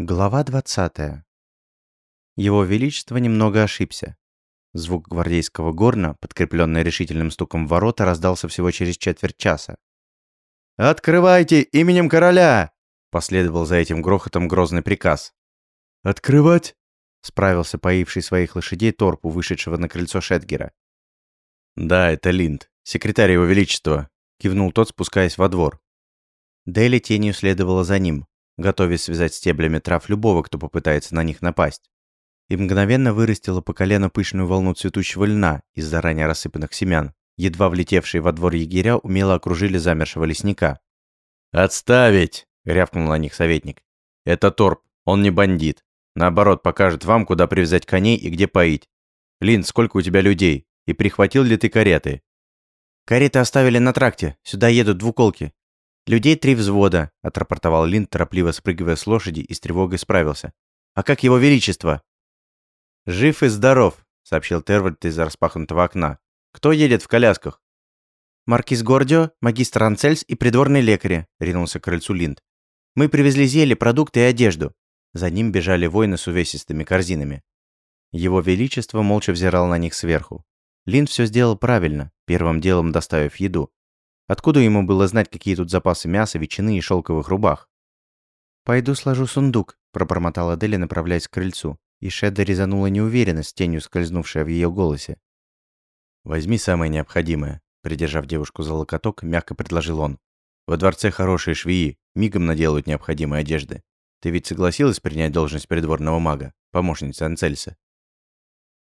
Глава 20. Его Величество немного ошибся. Звук гвардейского горна, подкрепленный решительным стуком ворота, раздался всего через четверть часа. «Открывайте именем короля!» Последовал за этим грохотом грозный приказ. «Открывать?» Справился поивший своих лошадей торпу, вышедшего на крыльцо Шетгера. «Да, это Линд, секретарь его величества», кивнул тот, спускаясь во двор. Дели тенью следовала за ним, готовясь связать стеблями трав любого, кто попытается на них напасть. И мгновенно вырастила по колено пышную волну цветущего льна из заранее рассыпанных семян. Едва влетевшие во двор егеря умело окружили замершего лесника. «Отставить!» — рявкнул на них советник. «Это торп, он не бандит. Наоборот, покажет вам, куда привязать коней и где поить. Лин, сколько у тебя людей? И прихватил ли ты кареты?» «Кареты оставили на тракте. Сюда едут двуколки. «Людей три взвода», — отрапортовал Лин, торопливо спрыгивая с лошади и с тревогой справился. «А как его величество?» «Жив и здоров», — сообщил Тервальд из распахнутого окна. «Кто едет в колясках?» «Маркиз Гордио, магистр Анцельс и придворный лекарь», — ринулся к крыльцу Линд. «Мы привезли зелье, продукты и одежду». За ним бежали воины с увесистыми корзинами. Его Величество молча взирал на них сверху. Линд все сделал правильно, первым делом доставив еду. Откуда ему было знать, какие тут запасы мяса, ветчины и шелковых рубах? «Пойду сложу сундук», – пробормотала Дели, направляясь к крыльцу. И Шеда резанула неуверенность, тенью скользнувшая в ее голосе. «Возьми самое необходимое», – придержав девушку за локоток, мягко предложил он. «Во дворце хорошие швеи, мигом наделают необходимые одежды. Ты ведь согласилась принять должность придворного мага, помощницы Анцельса?»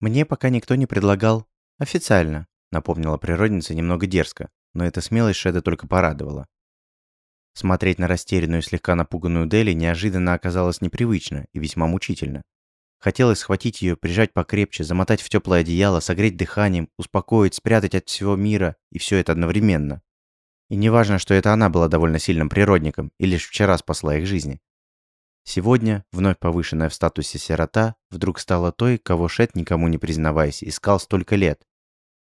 «Мне пока никто не предлагал. Официально», — напомнила природница немного дерзко, но эта смелость Шеда только порадовала. Смотреть на растерянную, слегка напуганную Дели неожиданно оказалось непривычно и весьма мучительно. Хотелось схватить ее, прижать покрепче, замотать в теплое одеяло, согреть дыханием, успокоить, спрятать от всего мира, и все это одновременно. И неважно, что это она была довольно сильным природником и лишь вчера спасла их жизни. Сегодня, вновь повышенная в статусе сирота, вдруг стала той, кого Шет, никому не признаваясь, искал столько лет.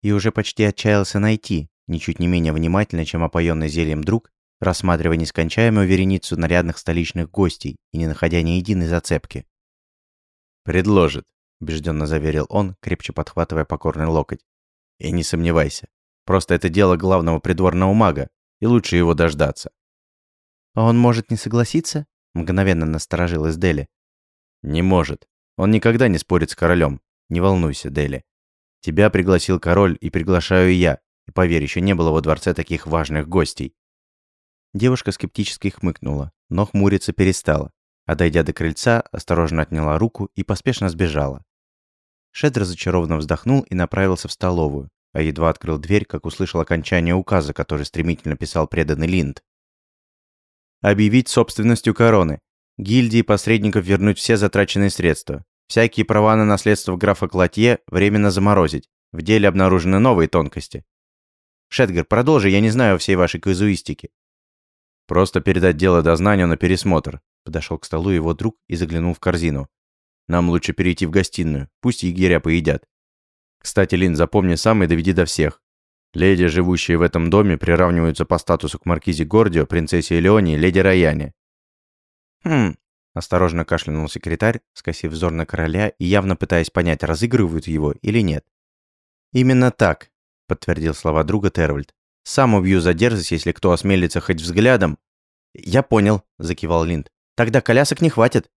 И уже почти отчаялся найти, ничуть не менее внимательно, чем опоенный зельем друг, рассматривая нескончаемую вереницу нарядных столичных гостей и не находя ни единой зацепки. «Предложит», — убежденно заверил он, крепче подхватывая покорный локоть. «И не сомневайся, просто это дело главного придворного мага, и лучше его дождаться». «А он может не согласиться?» — мгновенно насторожилась Дели. «Не может. Он никогда не спорит с королем. Не волнуйся, Дели. Тебя пригласил король и приглашаю я, и поверь, еще не было во дворце таких важных гостей. Девушка скептически хмыкнула, но хмуриться перестала, а дойдя до крыльца, осторожно отняла руку и поспешно сбежала. Шед разочарованно вздохнул и направился в столовую, а едва открыл дверь, как услышал окончание указа, который стремительно писал преданный Линд. «Объявить собственностью короны. Гильдии посредников вернуть все затраченные средства. Всякие права на наследство графа Клотье временно заморозить. В деле обнаружены новые тонкости. Шетгер, продолжи, я не знаю всей вашей казуистики. Просто передать дело дознанию на пересмотр. Подошел к столу его друг и заглянул в корзину. Нам лучше перейти в гостиную, пусть егеря поедят. Кстати, Лин, запомни сам и доведи до всех. Леди, живущие в этом доме, приравниваются по статусу к маркизе Гордио, принцессе Элеоне и леди Раяне. Хм, осторожно кашлянул секретарь, скосив взор на короля и явно пытаясь понять, разыгрывают его или нет. Именно так, подтвердил слова друга Тервальд. «Сам убью за дерзость, если кто осмелится хоть взглядом». «Я понял», – закивал Линд. «Тогда колясок не хватит».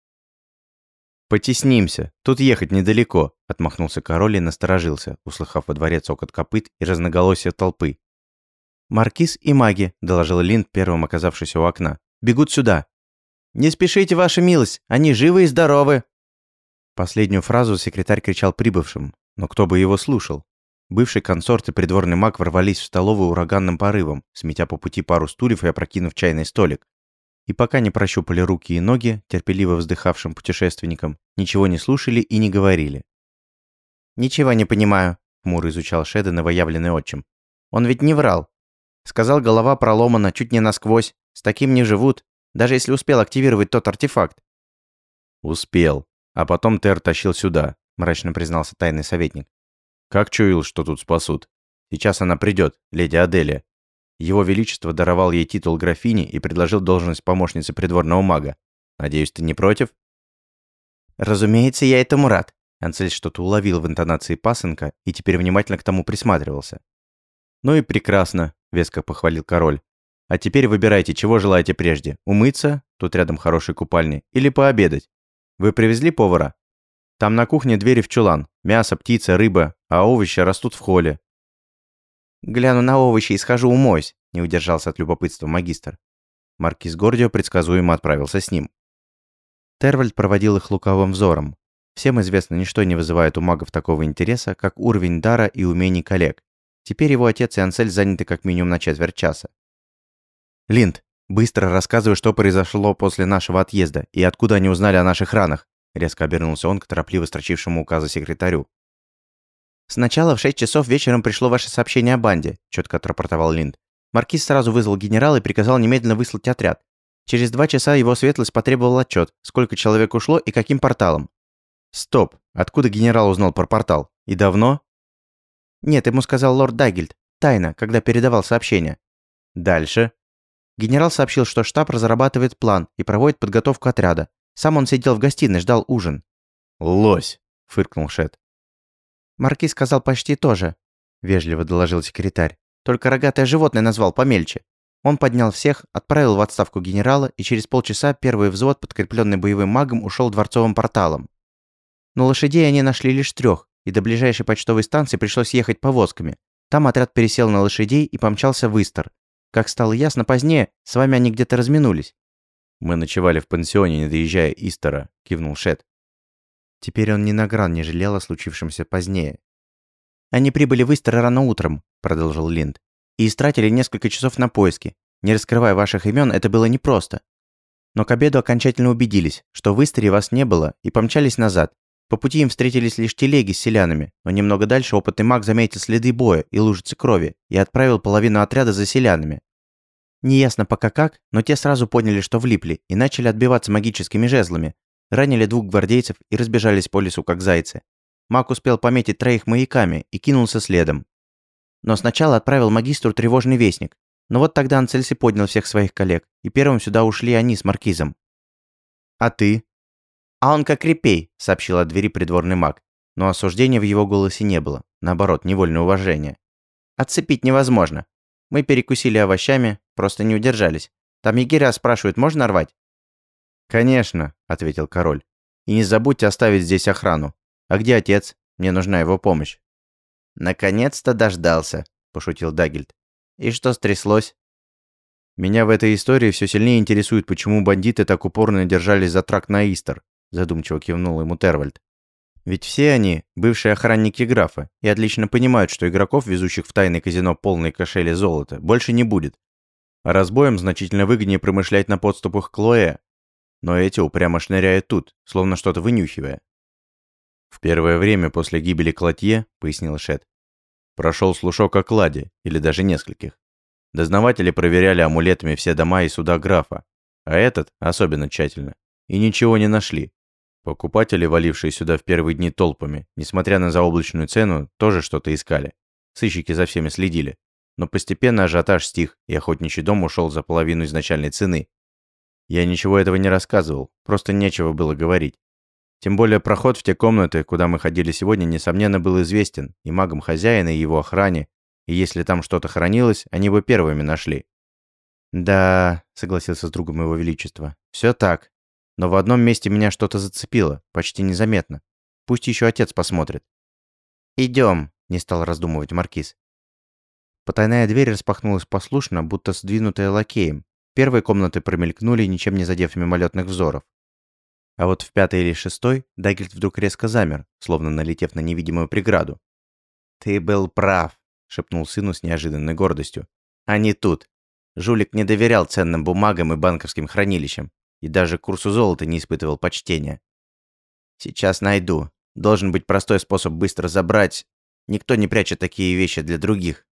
«Потеснимся, тут ехать недалеко», – отмахнулся король и насторожился, услыхав во дворе цокот копыт и разноголосие толпы. «Маркиз и маги», – доложил Линд, первым оказавшись у окна. «Бегут сюда». «Не спешите, ваша милость, они живы и здоровы». Последнюю фразу секретарь кричал прибывшим, но кто бы его слушал? Бывший консорт и придворный маг ворвались в столовую ураганным порывом, сметя по пути пару стульев и опрокинув чайный столик. И пока не прощупали руки и ноги, терпеливо вздыхавшим путешественникам, ничего не слушали и не говорили. «Ничего не понимаю», — хмуро изучал Шеда новоявленный отчим. «Он ведь не врал. Сказал, голова проломана чуть не насквозь. С таким не живут, даже если успел активировать тот артефакт». «Успел. А потом Тер тащил сюда», — мрачно признался тайный советник. Как чуял, что тут спасут. Сейчас она придет, леди Аделия. Его Величество даровал ей титул графини и предложил должность помощницы придворного мага. Надеюсь, ты не против?» «Разумеется, я этому рад». Анцель что-то уловил в интонации пасынка и теперь внимательно к тому присматривался. «Ну и прекрасно», — веско похвалил король. «А теперь выбирайте, чего желаете прежде. Умыться, тут рядом хороший купальни, или пообедать. Вы привезли повара? Там на кухне двери в чулан. Мясо, птица, рыба, а овощи растут в холле. «Гляну на овощи и схожу умоюсь», – не удержался от любопытства магистр. Маркиз Гордио предсказуемо отправился с ним. Тервальд проводил их лукавым взором. Всем известно, ничто не вызывает у магов такого интереса, как уровень дара и умений коллег. Теперь его отец и Ансель заняты как минимум на четверть часа. «Линд, быстро рассказывай, что произошло после нашего отъезда и откуда они узнали о наших ранах», резко обернулся он к торопливо строчившему указа секретарю. «Сначала в 6 часов вечером пришло ваше сообщение о банде», – четко отрапортовал Линд. Маркиз сразу вызвал генерала и приказал немедленно выслать отряд. Через два часа его светлость потребовал отчет, сколько человек ушло и каким порталом. Стоп, откуда генерал узнал про портал? И давно? Нет, ему сказал лорд Даггельд. Тайно, когда передавал сообщение. Дальше? Генерал сообщил, что штаб разрабатывает план и проводит подготовку отряда. Сам он сидел в гостиной, ждал ужин. «Лось!» – фыркнул Шет. Маркиз сказал почти то же, вежливо доложил секретарь. Только рогатое животное назвал помельче. Он поднял всех, отправил в отставку генерала, и через полчаса первый взвод, подкрепленный боевым магом, ушел дворцовым порталом. Но лошадей они нашли лишь трех, и до ближайшей почтовой станции пришлось ехать повозками. Там отряд пересел на лошадей и помчался в Истер. Как стало ясно позднее, с вами они где-то разминулись. «Мы ночевали в пансионе, не доезжая Истера», – кивнул Шет. Теперь он ни на гран не жалел о случившемся позднее. «Они прибыли в Истер рано утром», — продолжил Линд, «и истратили несколько часов на поиски. Не раскрывая ваших имен, это было непросто. Но к обеду окончательно убедились, что в Истере вас не было, и помчались назад. По пути им встретились лишь телеги с селянами, но немного дальше опытный маг заметил следы боя и лужицы крови и отправил половину отряда за селянами. Неясно пока как, но те сразу поняли, что влипли, и начали отбиваться магическими жезлами, ранили двух гвардейцев и разбежались по лесу, как зайцы. Маг успел пометить троих маяками и кинулся следом. Но сначала отправил магистру тревожный вестник. Но вот тогда Анцельси поднял всех своих коллег, и первым сюда ушли они с маркизом. «А ты?» «А он как репей», — сообщил от двери придворный маг. Но осуждения в его голосе не было. Наоборот, невольное уважение. «Отцепить невозможно. Мы перекусили овощами, просто не удержались. Там егеря спрашивают, можно рвать?» «Конечно», — ответил король. «И не забудьте оставить здесь охрану. А где отец? Мне нужна его помощь». «Наконец-то дождался», — пошутил Дагельд. «И что стряслось?» «Меня в этой истории все сильнее интересует, почему бандиты так упорно держались за тракт на Истер», — задумчиво кивнул ему Тервальд. «Ведь все они – бывшие охранники графа и отлично понимают, что игроков, везущих в тайное казино полные кошели золота, больше не будет. А разбоем значительно выгоднее промышлять на подступах к Лоэ, но эти упрямо шныряют тут, словно что-то вынюхивая. В первое время после гибели Клотье, пояснил Шет, прошел слушок о кладе, или даже нескольких. Дознаватели проверяли амулетами все дома и суда графа, а этот особенно тщательно, и ничего не нашли. Покупатели, валившие сюда в первые дни толпами, несмотря на заоблачную цену, тоже что-то искали. Сыщики за всеми следили. Но постепенно ажиотаж стих, и охотничий дом ушел за половину изначальной цены, я ничего этого не рассказывал, просто нечего было говорить. Тем более проход в те комнаты, куда мы ходили сегодня, несомненно был известен и магам хозяина, и его охране, и если там что-то хранилось, они бы первыми нашли. «Да», — согласился с другом его величества, — «все так. Но в одном месте меня что-то зацепило, почти незаметно. Пусть еще отец посмотрит». «Идем», — не стал раздумывать маркиз. Потайная дверь распахнулась послушно, будто сдвинутая лакеем, Первые комнаты промелькнули, ничем не задев мимолетных взоров. А вот в пятой или шестой Даггельд вдруг резко замер, словно налетев на невидимую преграду. «Ты был прав», — шепнул сыну с неожиданной гордостью. «Они тут. Жулик не доверял ценным бумагам и банковским хранилищам, и даже курсу золота не испытывал почтения. Сейчас найду. Должен быть простой способ быстро забрать. Никто не прячет такие вещи для других.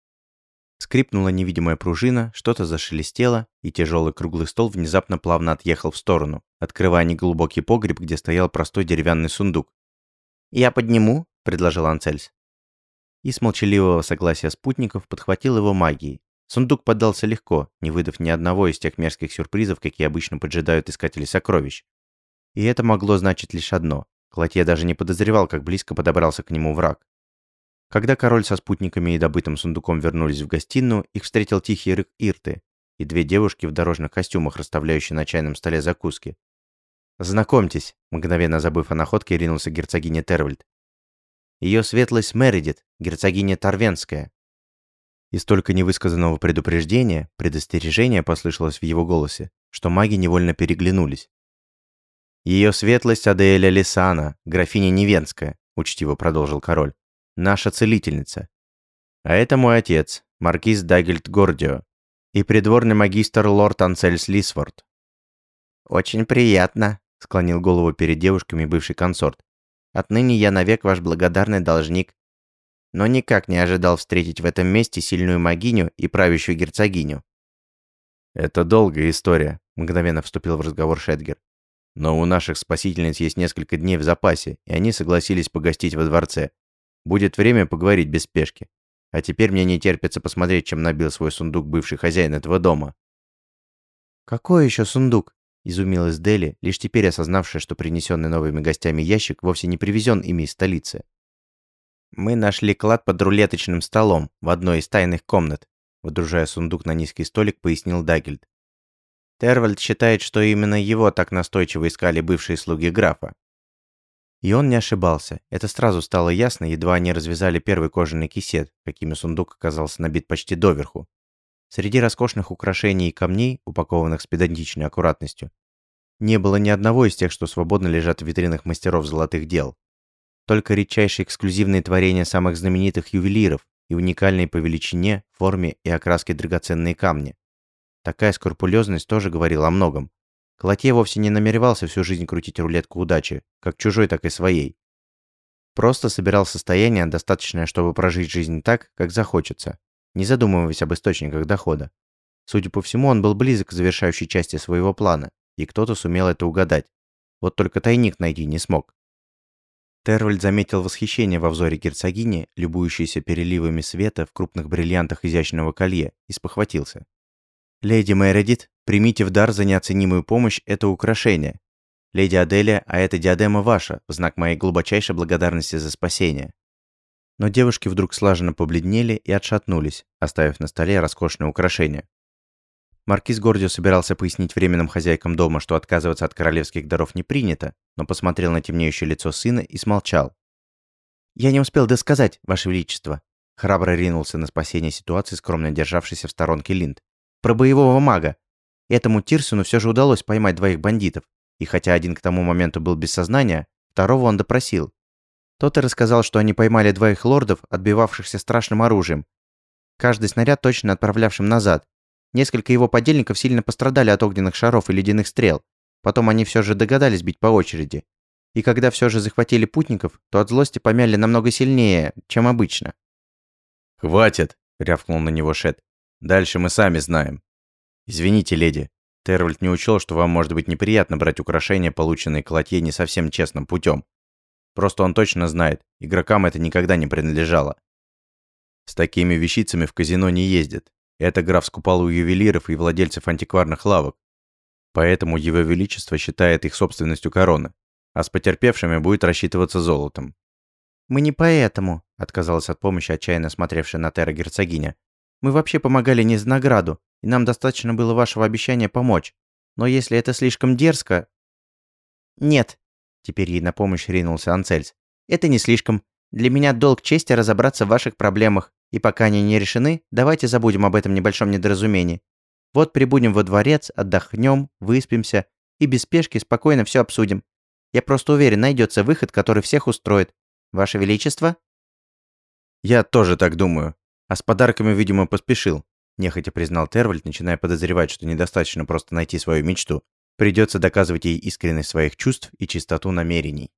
Скрипнула невидимая пружина, что-то зашелестело, и тяжелый круглый стол внезапно плавно отъехал в сторону, открывая неглубокий погреб, где стоял простой деревянный сундук. «Я подниму», — предложил Анцельс. И с молчаливого согласия спутников подхватил его магией. Сундук поддался легко, не выдав ни одного из тех мерзких сюрпризов, какие обычно поджидают искатели сокровищ. И это могло значить лишь одно. Клотье даже не подозревал, как близко подобрался к нему враг. Когда король со спутниками и добытым сундуком вернулись в гостиную, их встретил тихий рык Ирты и две девушки в дорожных костюмах, расставляющие на чайном столе закуски. «Знакомьтесь», — мгновенно забыв о находке, ринулся герцогиня Тервальд. «Ее светлость Мередит, герцогиня Торвенская». И столько невысказанного предупреждения, предостережения послышалось в его голосе, что маги невольно переглянулись. «Ее светлость Аделя Лисана, графиня Невенская», — учтиво продолжил король наша целительница. А это мой отец, маркиз Дагельт Гордио, и придворный магистр лорд Анцельс Лисфорд. «Очень приятно», — склонил голову перед девушками бывший консорт. «Отныне я навек ваш благодарный должник. Но никак не ожидал встретить в этом месте сильную магиню и правящую герцогиню». «Это долгая история», — мгновенно вступил в разговор Шедгер. «Но у наших спасительниц есть несколько дней в запасе, и они согласились погостить во дворце. Будет время поговорить без спешки. А теперь мне не терпится посмотреть, чем набил свой сундук бывший хозяин этого дома». «Какой еще сундук?» – изумилась Дели, лишь теперь осознавшая, что принесенный новыми гостями ящик вовсе не привезен ими из столицы. «Мы нашли клад под рулеточным столом в одной из тайных комнат», – водружая сундук на низкий столик, пояснил Дагельд. Тервальд считает, что именно его так настойчиво искали бывшие слуги графа. И он не ошибался. Это сразу стало ясно, едва они развязали первый кожаный кисет, какими сундук оказался набит почти доверху. Среди роскошных украшений и камней, упакованных с педантичной аккуратностью, не было ни одного из тех, что свободно лежат в витринах мастеров золотых дел. Только редчайшие эксклюзивные творения самых знаменитых ювелиров и уникальные по величине, форме и окраске драгоценные камни. Такая скрупулезность тоже говорила о многом. Клотье вовсе не намеревался всю жизнь крутить рулетку удачи, как чужой, так и своей. Просто собирал состояние, достаточное, чтобы прожить жизнь так, как захочется, не задумываясь об источниках дохода. Судя по всему, он был близок к завершающей части своего плана, и кто-то сумел это угадать. Вот только тайник найти не смог. Тервальд заметил восхищение во взоре герцогини, любующейся переливами света в крупных бриллиантах изящного колье, и спохватился. «Леди Мередит, примите в дар за неоценимую помощь это украшение. Леди Аделия, а эта диадема ваша, в знак моей глубочайшей благодарности за спасение». Но девушки вдруг слаженно побледнели и отшатнулись, оставив на столе роскошное украшение. Маркиз Гордио собирался пояснить временным хозяйкам дома, что отказываться от королевских даров не принято, но посмотрел на темнеющее лицо сына и смолчал. «Я не успел досказать, Ваше Величество», храбро ринулся на спасение ситуации, скромно державшийся в сторонке Линд. Про боевого мага. Этому Тирсону все же удалось поймать двоих бандитов. И хотя один к тому моменту был без сознания, второго он допросил. Тот и рассказал, что они поймали двоих лордов, отбивавшихся страшным оружием. Каждый снаряд точно отправлявшим назад. Несколько его подельников сильно пострадали от огненных шаров и ледяных стрел. Потом они все же догадались бить по очереди. И когда все же захватили путников, то от злости помяли намного сильнее, чем обычно. «Хватит!» — рявкнул на него Шет. Дальше мы сами знаем. Извините, леди. Тервальд не учел, что вам может быть неприятно брать украшения, полученные Клотье не совсем честным путем. Просто он точно знает, игрокам это никогда не принадлежало. С такими вещицами в казино не ездят. Это граф скупал у ювелиров и владельцев антикварных лавок. Поэтому его величество считает их собственностью короны, а с потерпевшими будет рассчитываться золотом. «Мы не поэтому», — отказалась от помощи отчаянно смотревшая на Терра герцогиня. Мы вообще помогали не за награду, и нам достаточно было вашего обещания помочь. Но если это слишком дерзко...» «Нет», — теперь ей на помощь ринулся Анцельс. «Это не слишком. Для меня долг чести разобраться в ваших проблемах, и пока они не решены, давайте забудем об этом небольшом недоразумении. Вот прибудем во дворец, отдохнем, выспимся и без спешки спокойно все обсудим. Я просто уверен, найдется выход, который всех устроит. Ваше Величество?» «Я тоже так думаю», а с подарками, видимо, поспешил. Нехотя признал Тервальд, начиная подозревать, что недостаточно просто найти свою мечту. Придется доказывать ей искренность своих чувств и чистоту намерений.